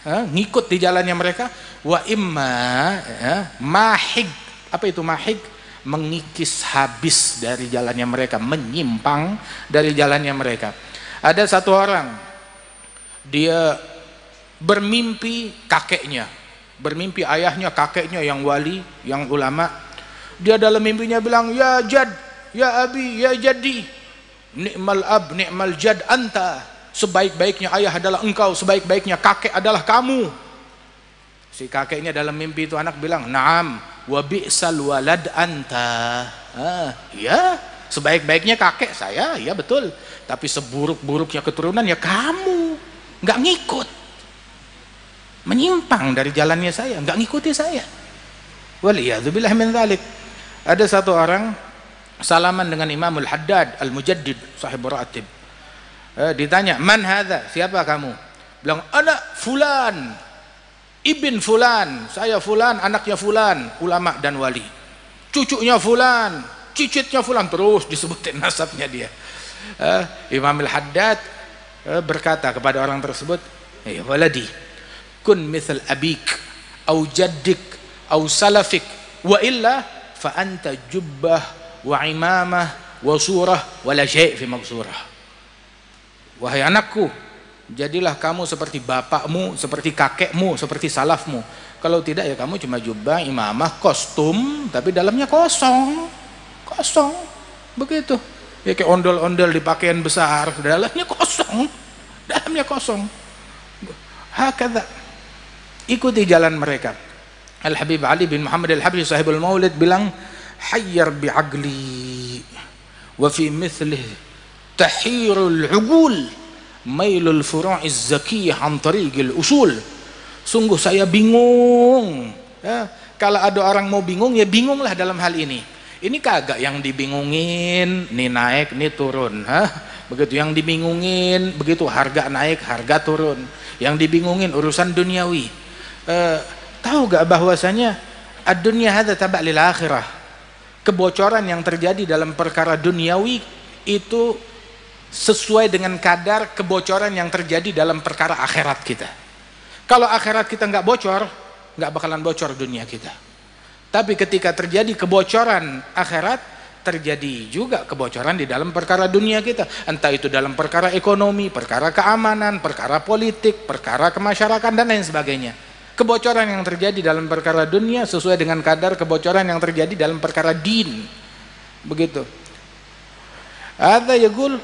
ha, ngikut di jalannya mereka. Wa imma ya, mahig. Apa itu mahig? Mengikis habis dari jalannya mereka menyimpang dari jalannya mereka. Ada satu orang dia bermimpi kakeknya. Bermimpi ayahnya kakeknya yang wali yang ulama. Dia dalam mimpinya bilang ya jad ya abi ya jadi nikmal ab nikmal jad anta. Sebaik-baiknya ayah adalah engkau sebaik-baiknya kakek adalah kamu. Si kakeknya dalam mimpi itu anak bilang naam wa bi'sal walad anta. Ah, ya sebaik-baiknya kakek saya ya betul. Tapi seburuk-buruknya keturunan ya kamu. Nggak ngikut. Menyimpang dari jalannya saya nggak ngikuti saya. Waliyadzubillah min dzalik ada satu orang salaman dengan Imamul Haddad Al-Mujaddid sahib ratib eh, ditanya man hadha? Siapa kamu? Bilang anak fulan ibn fulan saya fulan anaknya fulan ulama dan wali. Cucunya fulan cicitnya fulan. Terus disebutin nasabnya dia. Eh, Imam al-Haddad eh, berkata kepada orang tersebut eh waladi kun misal abik au jaddik au salafik wa illa fa anta jubbah wa imamah wa surah wa la syai' fi magsurah Wahai anakku, jadilah kamu seperti bapakmu, seperti kakekmu, seperti salafmu. Kalau tidak ya kamu cuma jubah, imamah, kostum, tapi dalamnya kosong. Kosong. Begitu. Ya kayak ondel-ondel di pakaian besar, dalamnya kosong. Dalamnya kosong. Hakada. Ikuti jalan mereka. Al-Habib Ali bin Muhammad Al-Habib sahibul maulid bilang, Bi'agli wa fi mithlih tahirul ugul mailul furu'iz zakiyah an tariqil usul sungguh saya bingung ya, kalau ada orang mau bingung ya bingunglah dalam hal ini Ini kagak yang dibingungin, nih naik, nih turun. Hah? Begitu yang dibingungin, begitu harga naik, harga turun. Yang dibingungin urusan duniawi. Uh, tahu gak bahwasanya ad-dunya hadza taba' lil akhirah. Kebocoran yang terjadi dalam perkara duniawi itu sesuai dengan kadar kebocoran yang terjadi dalam perkara akhirat kita. Kalau akhirat kita nggak bocor, nggak bakalan bocor dunia kita. Tapi ketika terjadi kebocoran akhirat, terjadi juga kebocoran di dalam perkara dunia kita. Entah itu dalam perkara ekonomi, perkara keamanan, perkara politik, perkara kemasyarakatan dan lain sebagainya. Kebocoran yang terjadi dalam perkara dunia sesuai dengan kadar kebocoran yang terjadi dalam perkara din. Begitu. Ada yaqul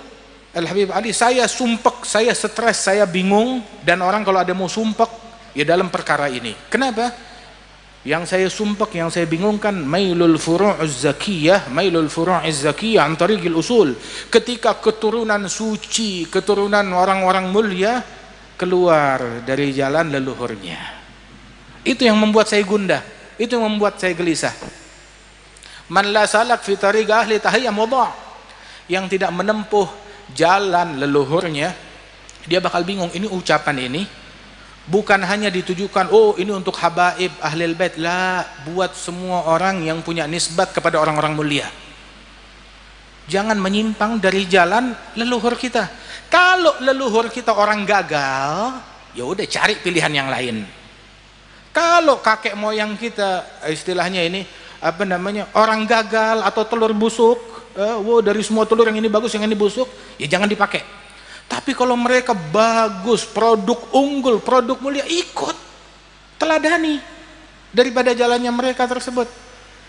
Al-Habib Ali, saya sumpek, saya stres, saya bingung dan orang kalau ada mau sumpek ya dalam perkara ini. Kenapa? yang saya sumpah, yang saya bingungkan mailul furu'uz zakiyah mailul furu'iz zakiyah an tariqil usul ketika keturunan suci keturunan orang-orang mulia keluar dari jalan leluhurnya itu yang membuat saya gundah. Itu yang membuat saya gelisah. Man la salak fi tariq ahli yang tidak menempuh jalan leluhurnya dia bakal bingung ini ucapan ini bukan hanya ditujukan oh ini untuk habaib ahlil bait. Lah buat semua orang yang punya nisbat kepada orang-orang mulia. Jangan menyimpang dari jalan leluhur kita. Kalau leluhur kita orang gagal ya udah cari pilihan yang lain kalau kakek moyang kita istilahnya ini apa namanya orang gagal atau telur busuk eh, wow dari semua telur yang ini bagus yang ini busuk ya jangan dipakai tapi kalau mereka bagus, produk unggul, produk mulia, ikut. Teladani daripada jalannya mereka tersebut.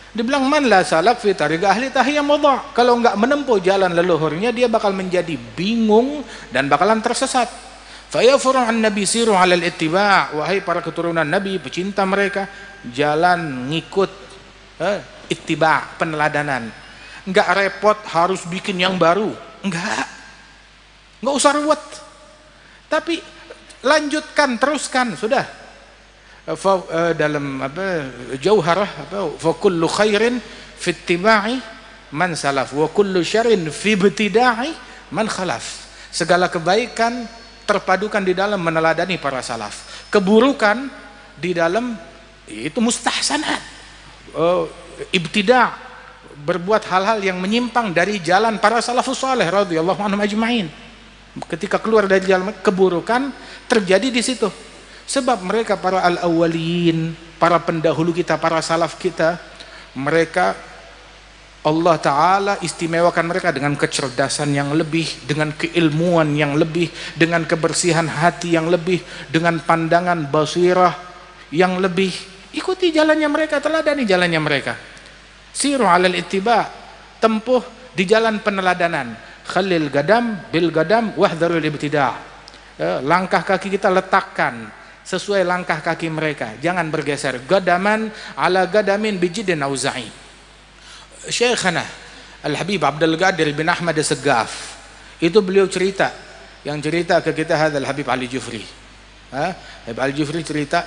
Dibilang man la salak fi tariq ahli tahiyya mudha. Kalau enggak menempuh jalan leluhurnya dia bakal menjadi bingung dan bakalan tersesat. Fa yafuru an nabi siru ala al-ittiba' wahai para keturunan nabi pecinta mereka jalan ngikut eh, ittiba' peneladanan. Enggak repot harus bikin yang baru. Enggak nggak usah ruwet. Tapi lanjutkan teruskan sudah. Fa, uh, dalam apa jauharah apa fa kullu khairin fi ittiba'i man salaf wa kullu syarrin fi ibtida'i man khalaf. Segala kebaikan terpadukan di dalam meneladani para salaf. Keburukan di dalam itu mustahsanat. Uh, ibtida' berbuat hal-hal yang menyimpang dari jalan para salafus saleh radhiyallahu anhum ajma'in. Ketika keluar dari jalan keburukan terjadi di situ. Sebab mereka para al-awwalin para pendahulu kita para salaf kita mereka Allah Ta'ala istimewakan mereka dengan kecerdasan yang lebih dengan keilmuan yang lebih dengan kebersihan hati yang lebih dengan pandangan basirah yang lebih. Ikuti jalannya mereka teladani jalannya mereka. Siru alal ittiba tempuh di jalan peneladanan. Khalil gadam bil gadam wahdharul ibtida. Ya, langkah kaki kita letakkan sesuai langkah kaki mereka. Jangan bergeser. Gadaman ala gadamin bijidin auza'i syekhana Al-Habib Abdul Qadir bin Ahmad Segaf itu beliau cerita yang cerita ke kita hadal Habib Ali Jufri ha? Habib Ali Jufri cerita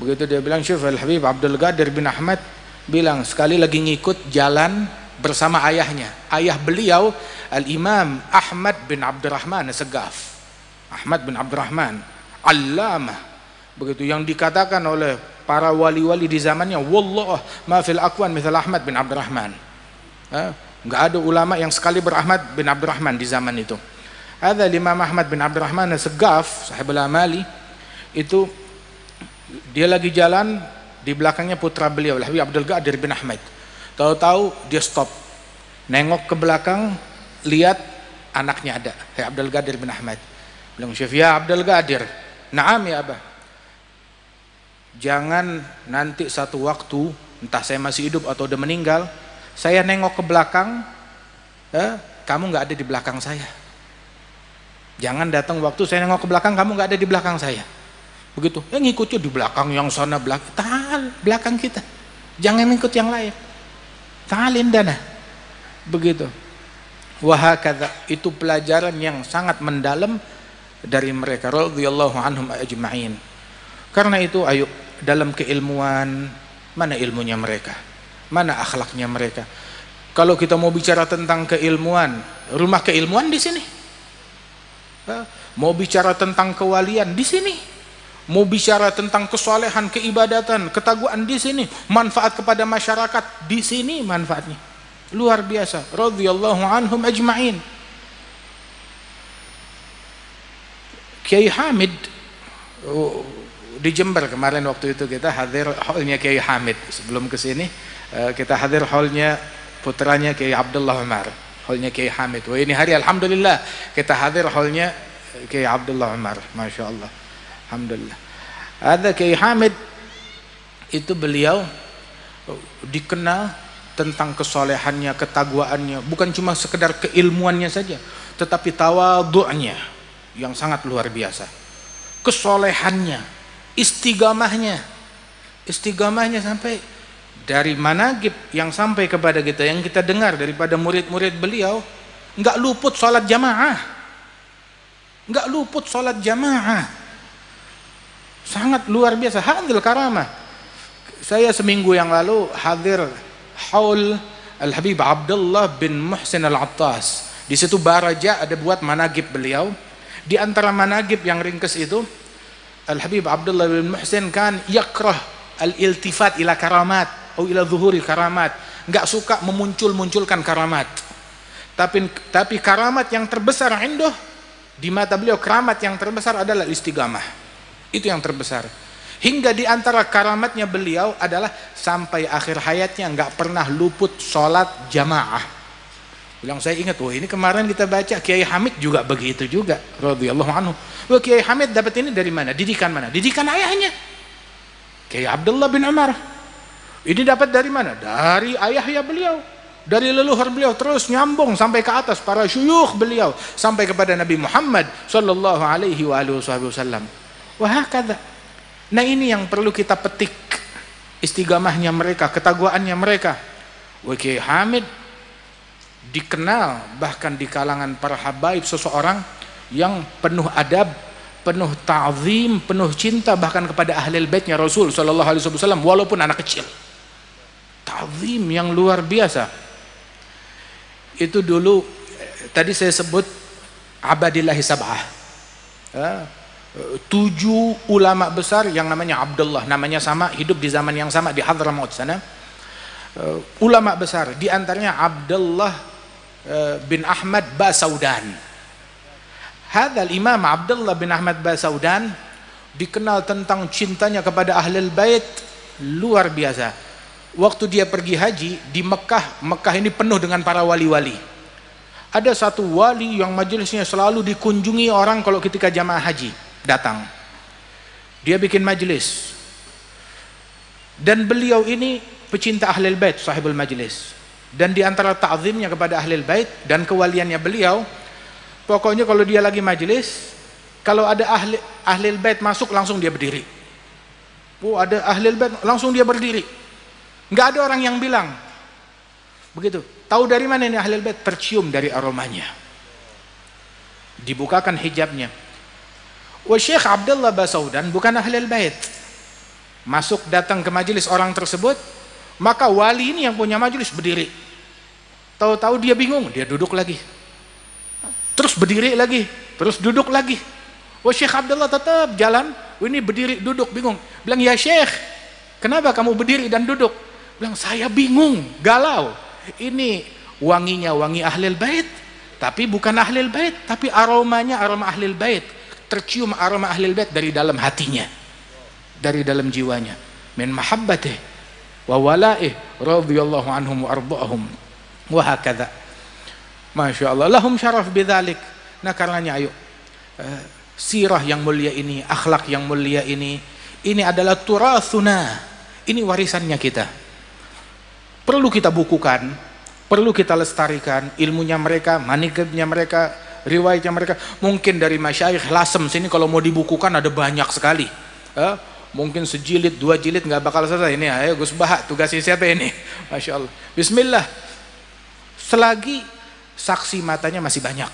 begitu dia bilang Syuf Al-Habib Abdul Qadir bin Ahmad bilang sekali lagi ngikut jalan bersama ayahnya. Ayah beliau Al-Imam Ahmad bin Abdurrahman Segaf. Ahmad bin Abdurrahman. Allamah. Begitu yang dikatakan oleh para wali-wali di zamannya. Wallah ma fil akwan misal Ahmad bin Abdurrahman. Enggak ada ulama yang sekali berahmad bin Abdurrahman di zaman itu. Ada Imam Ahmad bin Abdurrahman Segaf, sahib al-amali, itu dia lagi jalan di belakangnya putra beliau Habib Abdul Qadir bin Ahmad Tahu-tahu dia stop. Nengok ke belakang, lihat anaknya ada. Hey Abdul Gadir bin Ahmad. Bilang, Syekh ya Abdul Gadir. Naam ya Abah. Jangan nanti satu waktu, entah saya masih hidup atau udah meninggal, saya nengok ke belakang, eh, kamu nggak ada di belakang saya. Jangan datang waktu saya nengok ke belakang, kamu nggak ada di belakang saya. Begitu, ya ngikutnya di belakang yang sana belakang, tal belakang kita. Jangan ikut yang lain. Ta'alim dana. Begitu. Wahakadha itu pelajaran yang sangat mendalam dari mereka radhiyallahu anhum ajma'in. Karena itu ayo dalam keilmuan mana ilmunya mereka? Mana akhlaknya mereka? Kalau kita mau bicara tentang keilmuan, rumah keilmuan di sini. Mau bicara tentang kewalian di sini. Mau bicara tentang kesolehan, keibadatan, ketaguan di sini. Manfaat kepada masyarakat di sini manfaatnya. Luar biasa. Radhiyallahu anhum ajma'in. Kiai Hamid oh, di Jember kemarin waktu itu kita hadir hallnya Kiai Hamid sebelum ke sini kita hadir hallnya putranya Kiai Abdullah Umar hallnya Kiai Hamid. Wah ini hari Alhamdulillah kita hadir hallnya Kiai Abdullah Umar Masya Allah Alhamdulillah. Ada Kiai Hamid itu beliau dikenal tentang kesolehannya, ketagwaannya bukan cuma sekedar keilmuannya saja tetapi tawadhu'nya yang sangat luar biasa. Kesolehannya istigamahnya istigamahnya sampai dari managib yang sampai kepada kita yang kita dengar daripada murid-murid beliau nggak luput sholat jamaah. Nggak luput sholat jamaah. Sangat luar biasa. Hadil karamah. Saya seminggu yang lalu hadir haul Al-Habib Abdullah bin Muhsin Al-Attas. Di situ Baraja ada buat managib beliau. Di antara managib yang ringkes itu Al-Habib Abdullah bin Muhsin kan yakrah al-iltifat ila karamat atau ila zuhuri karamat enggak suka memuncul-munculkan karamat tapi tapi karamat yang terbesar indah di mata beliau keramat yang terbesar adalah istigamah itu yang terbesar hingga di antara karamatnya beliau adalah sampai akhir hayatnya enggak pernah luput sholat jamaah Bilang saya ingat, wah ini kemarin kita baca Kiai Hamid juga begitu juga, radhiyallahu anhu. Wah Kiai Hamid dapat ini dari mana? Didikan mana? Didikan ayahnya. Kiai Abdullah bin Umar. Ini dapat dari mana? Dari ayah ya beliau. Dari leluhur beliau terus nyambung sampai ke atas para syuyukh beliau sampai kepada Nabi Muhammad sallallahu alaihi wa alihi wasallam. Wah kata. Nah ini yang perlu kita petik istigamahnya mereka, ketagwaannya mereka. Kiai Hamid dikenal bahkan di kalangan para habaib seseorang yang penuh adab, penuh ta'zim, penuh cinta bahkan kepada ahli baitnya Rasul sallallahu alaihi wasallam walaupun anak kecil. Ta'zim yang luar biasa. Itu dulu tadi saya sebut abadillahi sab'ah. Tujuh ulama besar yang namanya Abdullah, namanya sama, hidup di zaman yang sama di Hadramaut sana. Ulama besar, di antaranya Abdullah bin Ahmad Basaudan. Hadal Imam Abdullah bin Ahmad Basaudan dikenal tentang cintanya kepada Ahlul Bait luar biasa. Waktu dia pergi haji di Mekah, Mekah ini penuh dengan para wali-wali. Ada satu wali yang majelisnya selalu dikunjungi orang kalau ketika jamaah haji datang. Dia bikin majelis. Dan beliau ini pecinta Ahlul Bait, sahibul majelis dan di antara ta'zimnya kepada ahli bait dan kewaliannya beliau pokoknya kalau dia lagi majelis kalau ada ahli ahli bait masuk langsung dia berdiri oh ada ahli bait langsung dia berdiri nggak ada orang yang bilang. Begitu. Tahu dari mana ini ahli bait? Tercium dari aromanya. Dibukakan hijabnya. Wa Syekh Abdullah Basaudan bukan ahli bait. Masuk datang ke majelis orang tersebut maka wali ini yang punya majelis berdiri. Tahu-tahu dia bingung dia duduk lagi. Terus berdiri lagi terus duduk lagi. Oh Syekh Abdullah tetap jalan ini berdiri duduk bingung. Bilang ya Syekh kenapa kamu berdiri dan duduk bilang saya bingung galau. Ini wanginya wangi ahlil bait tapi bukan ahlil bait tapi aromanya aroma ahlil bait. Tercium aroma ahlil bait dari dalam hatinya dari dalam jiwanya. Min mahabbatih wa walaih radhiyallahu anhum wa ardahum wa hakadha. Masya Allah lahum syaraf bidzalik. Nah karenanya ayo. Uh, sirah yang mulia ini akhlak yang mulia ini ini adalah turathuna. Ini warisannya kita perlu kita bukukan perlu kita lestarikan ilmunya mereka manigibnya mereka riwayatnya mereka. Mungkin dari masyayikh lasem sini kalau mau dibukukan ada banyak sekali. Uh, mungkin sejilid dua jilid nggak bakal selesai ini. Ayo Gus Bahak tugasnya siapa ini? Masya Allah. Bismillah. Selagi saksi matanya masih banyak.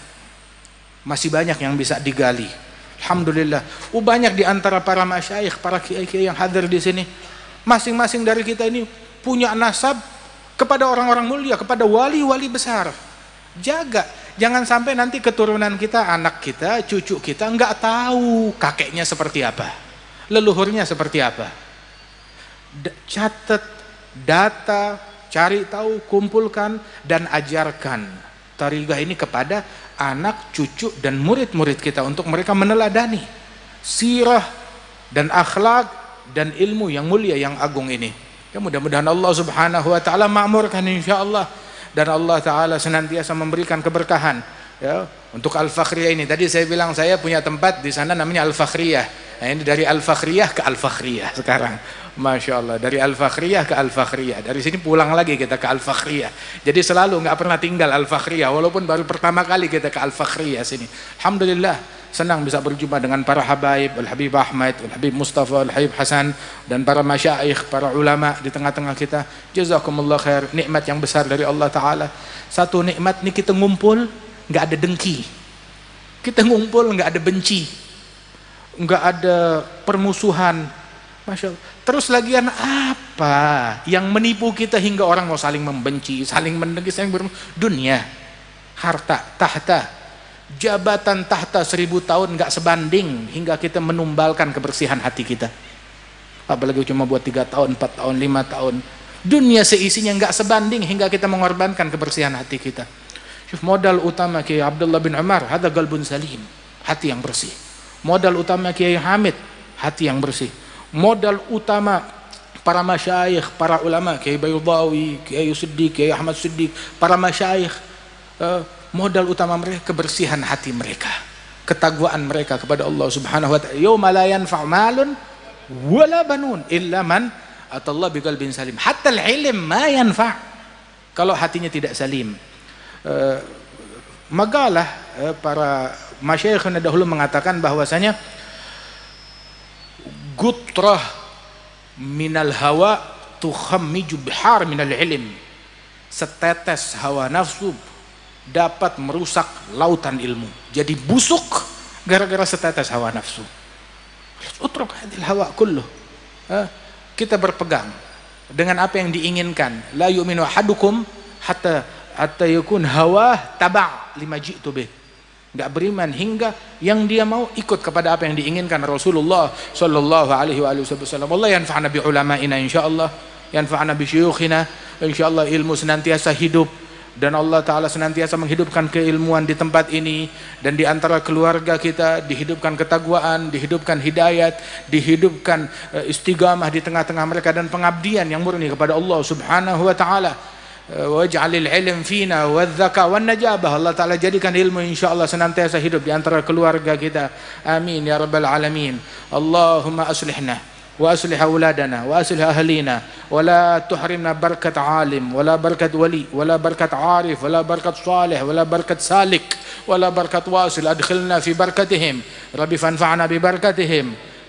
Masih banyak yang bisa digali. Alhamdulillah. Oh, banyak di antara para masyayikh para kiai-kiai yang hadir di sini. Masing-masing dari kita ini punya nasab kepada orang-orang mulia, kepada wali-wali besar. Jaga, jangan sampai nanti keturunan kita, anak kita, cucu kita nggak tahu kakeknya seperti apa, leluhurnya seperti apa. D catat data, cari tahu, kumpulkan dan ajarkan tarigah ini kepada anak, cucu dan murid-murid kita untuk mereka meneladani sirah dan akhlak dan ilmu yang mulia yang agung ini. Ya mudah-mudahan Allah Subhanahu wa taala makmurkan insyaallah dan Allah taala senantiasa memberikan keberkahan ya untuk Al-Fakhriyah ini. Tadi saya bilang saya punya tempat di sana namanya Al-Fakhriyah. Nah, ini dari Al-Fakhriyah ke Al-Fakhriyah sekarang. Masya Allah, dari Al-Fakhriyah ke Al-Fakhriyah. Dari sini pulang lagi kita ke Al-Fakhriyah. Jadi selalu nggak pernah tinggal Al-Fakhriyah, walaupun baru pertama kali kita ke Al-Fakhriyah sini. Alhamdulillah, senang bisa berjumpa dengan para habaib, Al-Habib Ahmad, Al-Habib Mustafa, Al-Habib Hasan, dan para masyaikh, para ulama di tengah-tengah kita. Jazakumullah khair, nikmat yang besar dari Allah Ta'ala. Satu nikmat ini kita ngumpul, nggak ada dengki. Kita ngumpul, nggak ada benci. Nggak ada permusuhan. Masya Allah. Terus lagian apa yang menipu kita hingga orang mau saling membenci, saling mendengki, saling ber dunia, harta, tahta, jabatan tahta seribu tahun nggak sebanding hingga kita menumbalkan kebersihan hati kita. Apalagi cuma buat tiga tahun, empat tahun, lima tahun. Dunia seisinya nggak sebanding hingga kita mengorbankan kebersihan hati kita. Modal utama Kiai Abdullah bin Umar, ada galbun salim, hati yang bersih. Modal utama Kiai Hamid, hati yang bersih modal utama para masyayikh, para ulama, Kiai Bayudawi, Kiai Siddiq, Kiai Ahmad Siddiq, para masyayikh, uh, modal utama mereka kebersihan hati mereka, ketakwaan mereka kepada Allah Subhanahu wa taala. Yauma la yanfa'u malun wala banun illa man atallah biqalbin salim. Hatta al-ilm ma yanfa' kalau hatinya tidak salim. Uh, magalah uh, para masyayikh dahulu mengatakan bahwasanya gutrah minal hawa tukhammiju bihar minal ilm setetes hawa nafsu dapat merusak lautan ilmu. Jadi busuk gara-gara setetes hawa nafsu. Utruk hadil hawa kullu. Kita berpegang dengan apa yang diinginkan. La yu'minu ahadukum hatta hatta yakun hawa taba' lima ji'tu bih. Nggak beriman hingga yang dia mau ikut kepada apa yang diinginkan Rasulullah sallallahu alaihi wasallam. Allah yanfa'na bi ulama'ina insyaallah, yanfa'na bi syuyukhina, insyaallah ilmu senantiasa hidup dan Allah taala senantiasa menghidupkan keilmuan di tempat ini. Dan di antara keluarga kita dihidupkan ketakwaan, dihidupkan hidayat, dihidupkan eh, istiqamah di tengah-tengah mereka dan pengabdian yang murni kepada Allah Subhanahu wa taala. waj'alil ilm fina wadzaka wan najabah. Allah taala jadikan ilmu insyaallah senantiasa hidup di antara keluarga kita. Amin ya rabbal alamin. Allahumma aslihna wa aslih auladana wa aslih ahlina wa la tuhrimna barakat alim wa la barakat wali wa la barakat arif wa la barakat salih wa la barakat salik wa la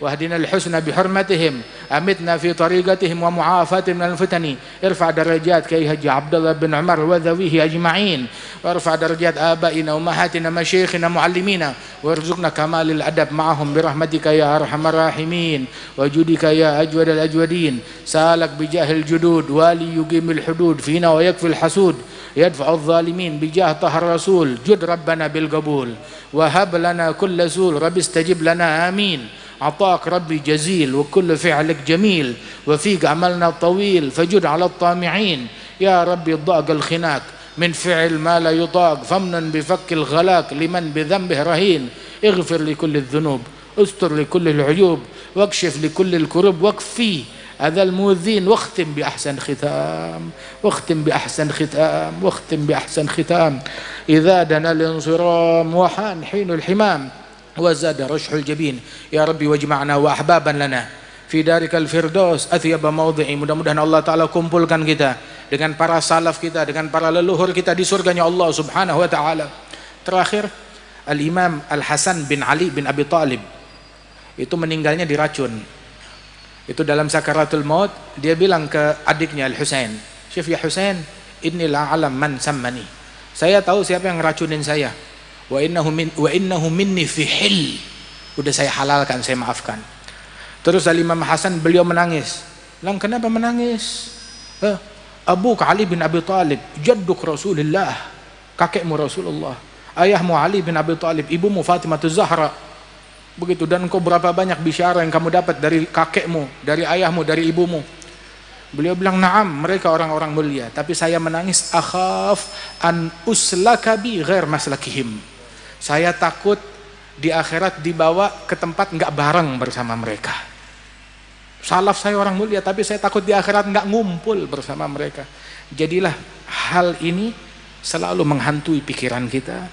واهدنا الحسنى بحرمتهم أمتنا في طريقتهم ومعافاة من الفتن. ارفع درجات كي هج عبد الله بن عمر وذويه أجمعين. وارفع درجات آبائنا وأمهاتنا مشايخنا معلمينا. وارزقنا كمال الأدب معهم برحمتك يا أرحم الراحمين. وجودك يا أجود الأجودين. سالك بجاه الجدود والي يقيم الحدود فينا ويكفي الحسود. يدفع الظالمين بجاه طه الرسول. جد ربنا بالقبول. وهب لنا كل سول. رب استجب لنا آمين. عطاك ربي جزيل وكل فعلك جميل وفيك عملنا طويل فجد على الطامعين. يا ربي ضاق الخناق من فعل ما لا يطاق فمن بفك الغلاك لمن بذنبه رهين. اغفر لكل الذنوب استر لكل العيوب واكشف لكل الكرب واكفي هذا المؤذين واختم بأحسن ختام. واختم بأحسن ختام واختم بأحسن ختام. إذا دنا الانصرام وحان حين الحمام. وزاد رشح الجبين يا ربي واجمعنا وأحبابا لنا fi darikal firdaus athyaba maudhi'i mudah-mudahan Allah taala kumpulkan kita dengan para salaf kita dengan para leluhur kita di surganya Allah Subhanahu wa taala terakhir Al Imam Al Hasan bin Ali bin Abi Talib itu meninggalnya diracun itu dalam sakaratul maut dia bilang ke adiknya Al Husain Syekh ya Husain inilah alam man sammani saya tahu siapa yang ngeracunin saya wa innahu min wa innahu minni fi hil udah saya halalkan saya maafkan Terus Al Imam Hasan beliau menangis. Lang kenapa menangis? Eh, Abu Ali bin Abi Talib, jadduk Rasulullah, kakekmu Rasulullah. Ayahmu Ali bin Abi Talib, ibumu Fatimah Zahra. Begitu dan engkau berapa banyak bisyara yang kamu dapat dari kakekmu, dari ayahmu, dari ibumu. Beliau bilang, "Na'am, mereka orang-orang mulia, tapi saya menangis akhaf an uslakabi ghair maslakihim." Saya takut di akhirat dibawa ke tempat nggak bareng bersama mereka. Salaf saya orang mulia, tapi saya takut di akhirat nggak ngumpul bersama mereka. Jadilah hal ini selalu menghantui pikiran kita,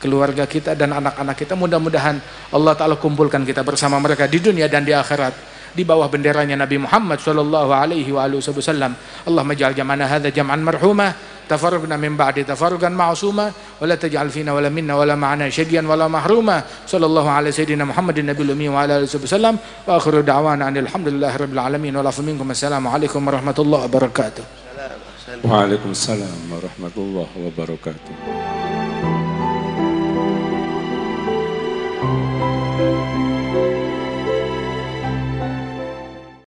keluarga kita dan anak-anak kita. Mudah-mudahan Allah Ta'ala kumpulkan kita bersama mereka di dunia dan di akhirat di bawah benderanya Nabi Muhammad sallallahu alaihi wa alihi wasallam. Allahumma ij'al jam'ana hadza jam'an marhumah tafarruqna min ba'di tafarruqan ma'suma wa la taj'al fina wa la minna wa la ma'ana syadiyan wa la mahruma sallallahu alaihi sayyidina Muhammadin nabiyul ummi wa alihi wasallam wa akhiru da'wana alhamdulillahi rabbil alamin wa lafu minkum assalamu alaikum warahmatullahi wabarakatuh. Waalaikumsalam warahmatullahi wabarakatuh.